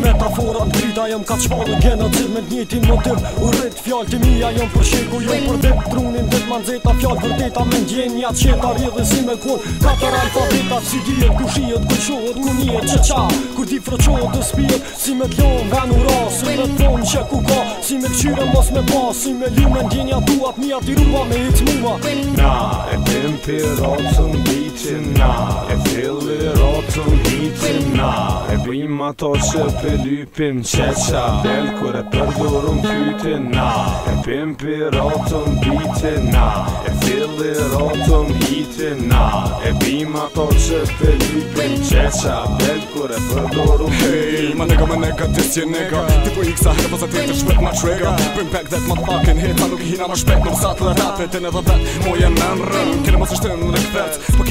metaforën Drita jëm ka të shpallën genocid me të njëtin motiv U rrit fjallë të mija jëm për shiku jëm për dhe Trunin Dhe të manzeta fjallë për me ndjenë një atë qëta si me kur Katër alfabeta si dhjet ku shijet ku shohet ku njët që qa Kur ti froqohet dhe spijet si me t'lonë ven u Si me t'lonë që ku ka si me këqyre mos me pas Si me lume ndjenja duat mija t'i ruva me i t'muva Na e dhe më bit E bima torqe për lypim qeqa Vell kur e përdorum kyti na E pimpi ratëm piti na E filli ratëm hiti na E bima torqe për lypim qeqa Vell kur e përdorum kyti na E bima torqe për lypim qeqa Vell kur e përdorum kyti na E bima nega me nega disje nega Ti për po iksa herba po zë tjetër shpet ma qrega Për në pek dhe t'ma Nuk i hina me shpet nuk sa t'le ratet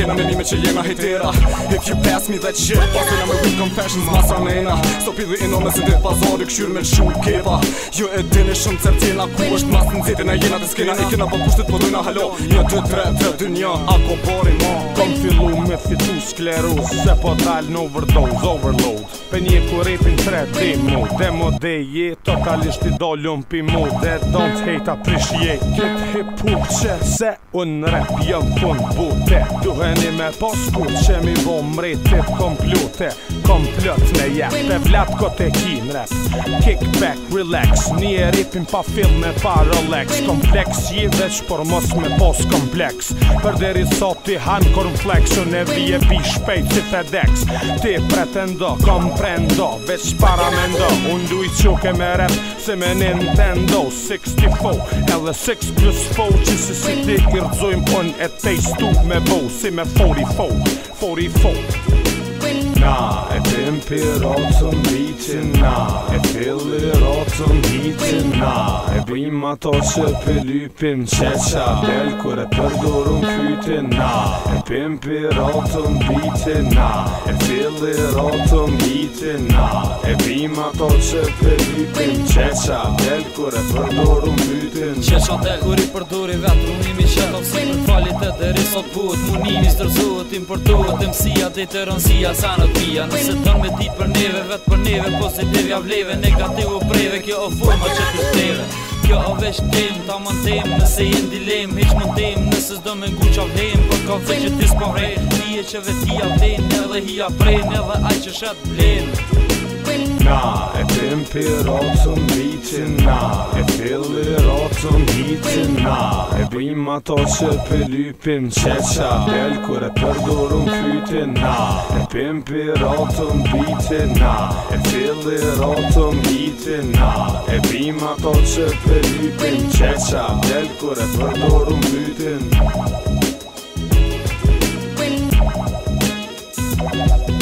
Kena menime që jena hejtera If you pass me that shit Pasin nga me real confessions ma sa mena S'to pili dhe ino me së dit pazari Këshyr me shumë kepa Jo e dini shumë certina Ku është mas në zetin jena të skena I kena për po kushtit për po dojna halo Një, dy, tre, tre, dy, një Ako bori ma Kom fillu me fitu skleru Se po dal në overdose, overload për një kurepin tre ti mu Dhe mu dhe totalisht i dollum pi Dhe don't hate appreciate Kët hip hop që se un rap jëm pun bute Duheni me posku që mi bo mrejtit komplute Komplot me jep dhe vlat kote kin rap Kick back, relax, një ripin pa film me pa Rolex Kompleks je veç por mos me pos kompleks Për deri sot i han kornflex Unë e vje bi shpejt si FedEx Ti pretendo kompleks prendo Veç para me ndo Unë duj qukë me rap Se me Nintendo 64 l 6 plus 4 Që si si ti kërëzojmë pon E te istu me bo Si me 44 44 Na, e pimp it all to Na, e Nah, I feel it all to ato you Nah, I bring my thoughts to the loop in Checha, del kore perdor un fyt in Nah, I pimp it all to meet you Nah, I feel it all to meet you Nah, I bring my thoughts to the loop in Checha, del kore un del Falit e risot buhet, munimi stërzuhet, importuhet Emsia dhe të rënsia, terapia Nëse të me ditë për neve, vetë për neve Pozitiv ja vleve, negativ o Kjo o forma që të steve Kjo o vesh tem, ta më tem Nëse jen dilem, heq më tem Nëse zdo me ngu qa vlem Për ka vëzhe që ty s'ko vrej Nije që vetia vlen, edhe hi a prej Edhe aj që shet vlen Na, And pimp it all to me tonight And fill it E bim ato që pëllypin qeqa Del kur e përdorun fyti na And pimp it all to me tonight And fill it E bim ato që pëllypin qeqa Del kur e përdorun fyti